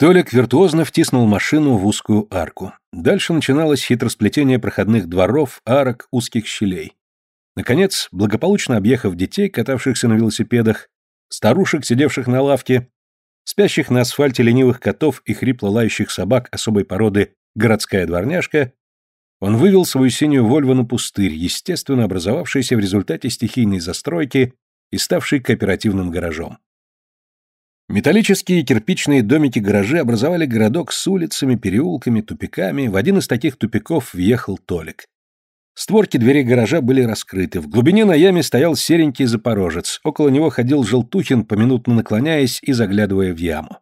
Толик виртуозно втиснул машину в узкую арку. Дальше начиналось хитросплетение проходных дворов, арок, узких щелей. Наконец, благополучно объехав детей, катавшихся на велосипедах, старушек, сидевших на лавке, спящих на асфальте ленивых котов и хрипло лающих собак особой породы городская дворняжка, он вывел свою синюю Вольво на пустырь, естественно образовавшийся в результате стихийной застройки и ставший кооперативным гаражом. Металлические кирпичные домики-гаражи образовали городок с улицами, переулками, тупиками. В один из таких тупиков въехал Толик. Створки дверей гаража были раскрыты. В глубине на яме стоял серенький запорожец. Около него ходил Желтухин, поминутно наклоняясь и заглядывая в яму.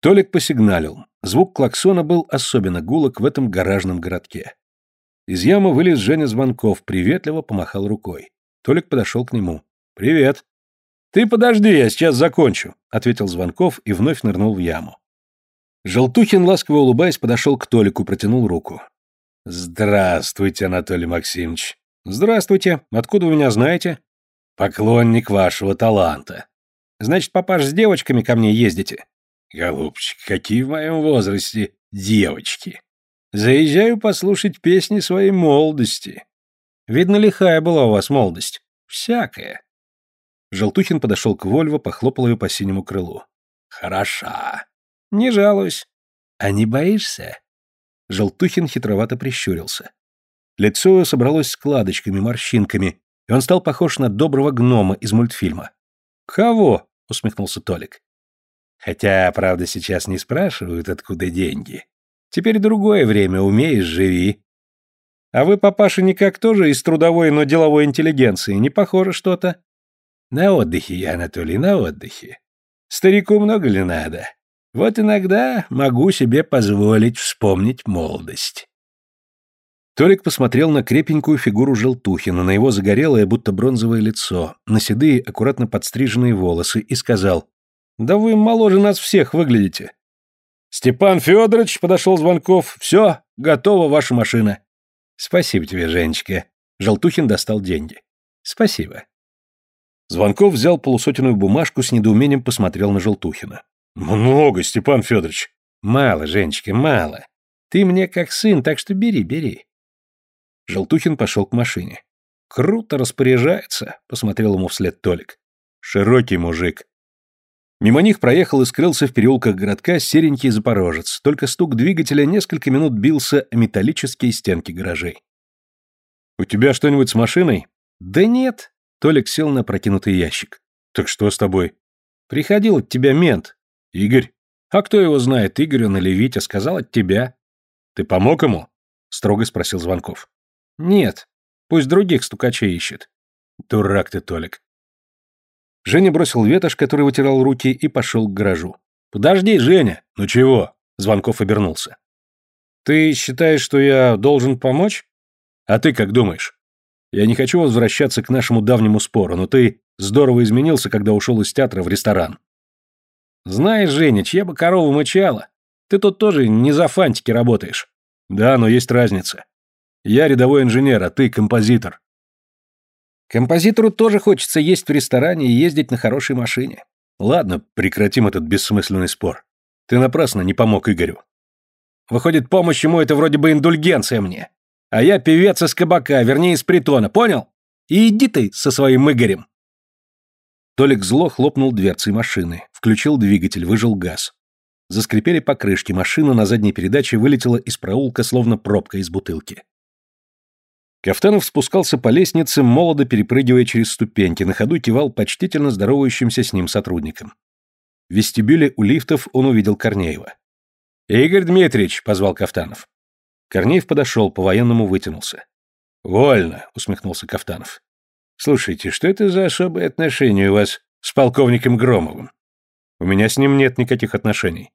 Толик посигналил. Звук клаксона был особенно гулок в этом гаражном городке. Из ямы вылез Женя Звонков, приветливо помахал рукой. Толик подошел к нему. «Привет». «Ты подожди, я сейчас закончу», — ответил Звонков и вновь нырнул в яму. Желтухин, ласково улыбаясь, подошел к Толику, протянул руку. «Здравствуйте, Анатолий Максимович». «Здравствуйте. Откуда вы меня знаете?» «Поклонник вашего таланта». «Значит, папаш, с девочками ко мне ездите?» «Голубчик, какие в моем возрасте девочки?» «Заезжаю послушать песни своей молодости». «Видно, лихая была у вас молодость». «Всякая». Желтухин подошел к Вольво, похлопал ее по синему крылу. «Хороша». «Не жалуюсь». «А не боишься?» Желтухин хитровато прищурился. Лицо его собралось складочками, морщинками, и он стал похож на доброго гнома из мультфильма. «Кого?» — усмехнулся Толик. «Хотя, правда, сейчас не спрашивают, откуда деньги. Теперь другое время, умеешь, живи». «А вы, папаша, никак тоже из трудовой, но деловой интеллигенции, не похоже что-то?» На отдыхе я, Анатолий, на отдыхе. Старику много ли надо? Вот иногда могу себе позволить вспомнить молодость. Толик посмотрел на крепенькую фигуру Желтухина, на его загорелое, будто бронзовое лицо, на седые, аккуратно подстриженные волосы и сказал, «Да вы моложе нас всех выглядите». «Степан Федорович», — подошел Звонков, — «все, готова ваша машина». «Спасибо тебе, Женечка». Желтухин достал деньги. «Спасибо. Звонков взял полусотенную бумажку, с недоумением посмотрел на Желтухина. «Много, Степан Федорович». «Мало, Женечка, мало. Ты мне как сын, так что бери, бери». Желтухин пошел к машине. «Круто распоряжается», — посмотрел ему вслед Толик. «Широкий мужик». Мимо них проехал и скрылся в переулках городка серенький запорожец, только стук двигателя несколько минут бился о металлические стенки гаражей. «У тебя что-нибудь с машиной?» «Да нет», Толик сел на протянутый ящик. «Так что с тобой?» «Приходил от тебя мент». «Игорь?» «А кто его знает, Игорь он или Витя, сказал от тебя». «Ты помог ему?» — строго спросил Звонков. «Нет, пусть других стукачей ищет». «Дурак ты, Толик». Женя бросил ветошь, который вытирал руки, и пошел к гаражу. «Подожди, Женя!» «Ну чего?» — Звонков обернулся. «Ты считаешь, что я должен помочь?» «А ты как думаешь?» Я не хочу возвращаться к нашему давнему спору, но ты здорово изменился, когда ушел из театра в ресторан. Знаешь, Женя, чья бы корова мычала? Ты тут тоже не за фантики работаешь. Да, но есть разница. Я рядовой инженер, а ты композитор. Композитору тоже хочется есть в ресторане и ездить на хорошей машине. Ладно, прекратим этот бессмысленный спор. Ты напрасно не помог Игорю. Выходит, помощь ему это вроде бы индульгенция мне. А я певец из кабака, вернее, из притона, понял? И иди ты со своим Игорем. Толик зло хлопнул дверцей машины, включил двигатель, выжил газ. Заскрипели покрышки, машина на задней передаче вылетела из проулка, словно пробка из бутылки. Кафтанов спускался по лестнице, молодо перепрыгивая через ступеньки, на ходу кивал почтительно здоровающимся с ним сотрудникам. В вестибюле у лифтов он увидел Корнеева. «Игорь Дмитриевич», — позвал Кафтанов. Корнеев подошел, по-военному вытянулся. «Вольно», — усмехнулся Кафтанов. «Слушайте, что это за особые отношения у вас с полковником Громовым?» «У меня с ним нет никаких отношений».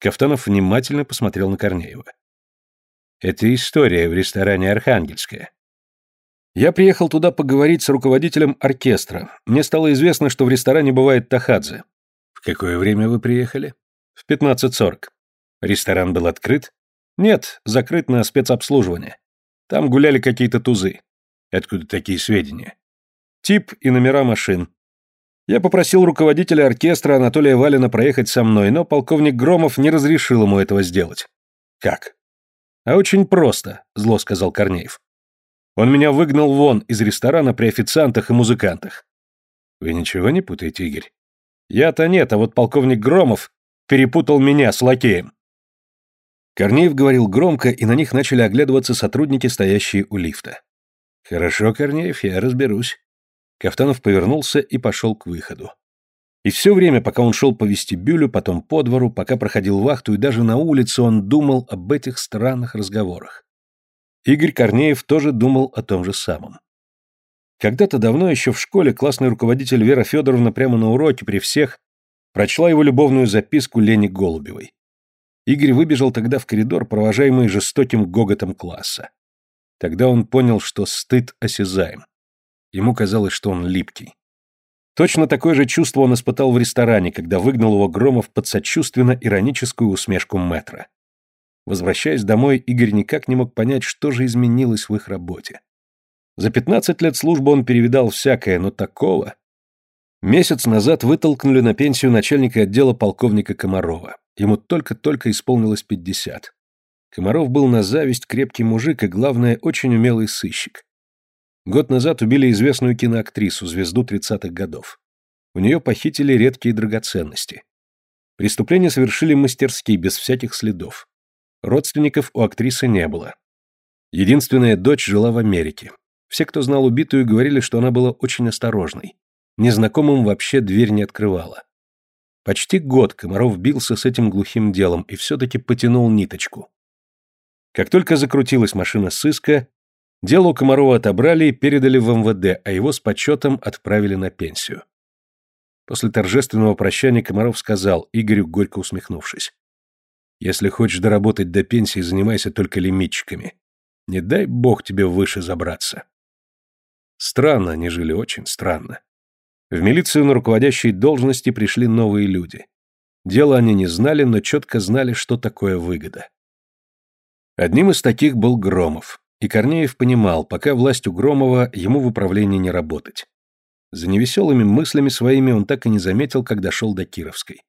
Кафтанов внимательно посмотрел на Корнеева. «Это история в ресторане «Архангельская». Я приехал туда поговорить с руководителем оркестра. Мне стало известно, что в ресторане бывает тахадзе. В какое время вы приехали? В 15.40. Ресторан был открыт? Нет, закрыт на спецобслуживание. Там гуляли какие-то тузы. Откуда такие сведения? Тип и номера машин. Я попросил руководителя оркестра Анатолия Валина проехать со мной, но полковник Громов не разрешил ему этого сделать. Как? А очень просто, зло сказал Корнеев. Он меня выгнал вон из ресторана при официантах и музыкантах. Вы ничего не путаете, Игорь? Я-то нет, а вот полковник Громов перепутал меня с лакеем. Корнеев говорил громко, и на них начали оглядываться сотрудники, стоящие у лифта. «Хорошо, Корнеев, я разберусь». Кафтанов повернулся и пошел к выходу. И все время, пока он шел по вестибюлю, потом по двору, пока проходил вахту и даже на улице, он думал об этих странных разговорах. Игорь Корнеев тоже думал о том же самом. Когда-то давно еще в школе классный руководитель Вера Федоровна прямо на уроке при всех прочла его любовную записку Лене Голубевой. Игорь выбежал тогда в коридор, провожаемый жестоким гоготом класса. Тогда он понял, что стыд осязаем. Ему казалось, что он липкий. Точно такое же чувство он испытал в ресторане, когда выгнал его Громов под сочувственно-ироническую усмешку мэтра. Возвращаясь домой, Игорь никак не мог понять, что же изменилось в их работе. За 15 лет службы он перевидал всякое, но такого... Месяц назад вытолкнули на пенсию начальника отдела полковника Комарова. Ему только-только исполнилось 50. Комаров был на зависть крепкий мужик и, главное, очень умелый сыщик. Год назад убили известную киноактрису, звезду 30-х годов. У нее похитили редкие драгоценности. Преступление совершили мастерски, без всяких следов. Родственников у актрисы не было. Единственная дочь жила в Америке. Все, кто знал убитую, говорили, что она была очень осторожной. Незнакомым вообще дверь не открывала. Почти год Комаров бился с этим глухим делом и все-таки потянул ниточку. Как только закрутилась машина сыска, Дело у Комарова отобрали и передали в МВД, а его с почетом отправили на пенсию. После торжественного прощания Комаров сказал, Игорю горько усмехнувшись. «Если хочешь доработать до пенсии, занимайся только лимитчиками. Не дай бог тебе выше забраться». Странно они жили, очень странно. В милицию на руководящей должности пришли новые люди. Дело они не знали, но четко знали, что такое выгода. Одним из таких был Громов. И Корнеев понимал, пока власть у Громова, ему в управлении не работать. За невеселыми мыслями своими он так и не заметил, как дошел до Кировской.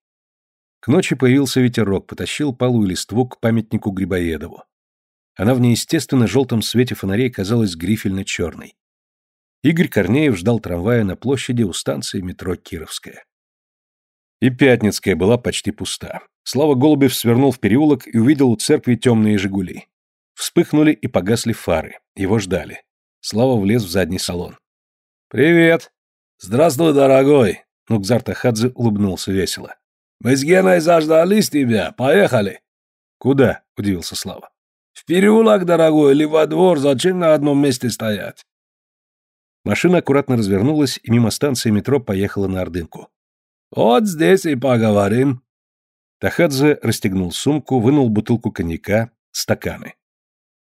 К ночи появился ветерок, потащил палую листву к памятнику Грибоедову. Она в неестественно желтом свете фонарей казалась грифельно-черной. Игорь Корнеев ждал трамвая на площади у станции метро Кировская. И Пятницкая была почти пуста. Слава Голубев свернул в переулок и увидел у церкви темные «Жигули». Вспыхнули и погасли фары. Его ждали. Слава влез в задний салон. «Привет!» «Здравствуй, дорогой!» Нукзар Тахадзе улыбнулся весело. «Мы с Геной заждались тебя. Поехали!» «Куда?» — удивился Слава. «В переулок, дорогой, или во двор. Зачем на одном месте стоять?» Машина аккуратно развернулась и мимо станции метро поехала на Ордынку. «Вот здесь и поговорим». Тахадзе расстегнул сумку, вынул бутылку коньяка, стаканы.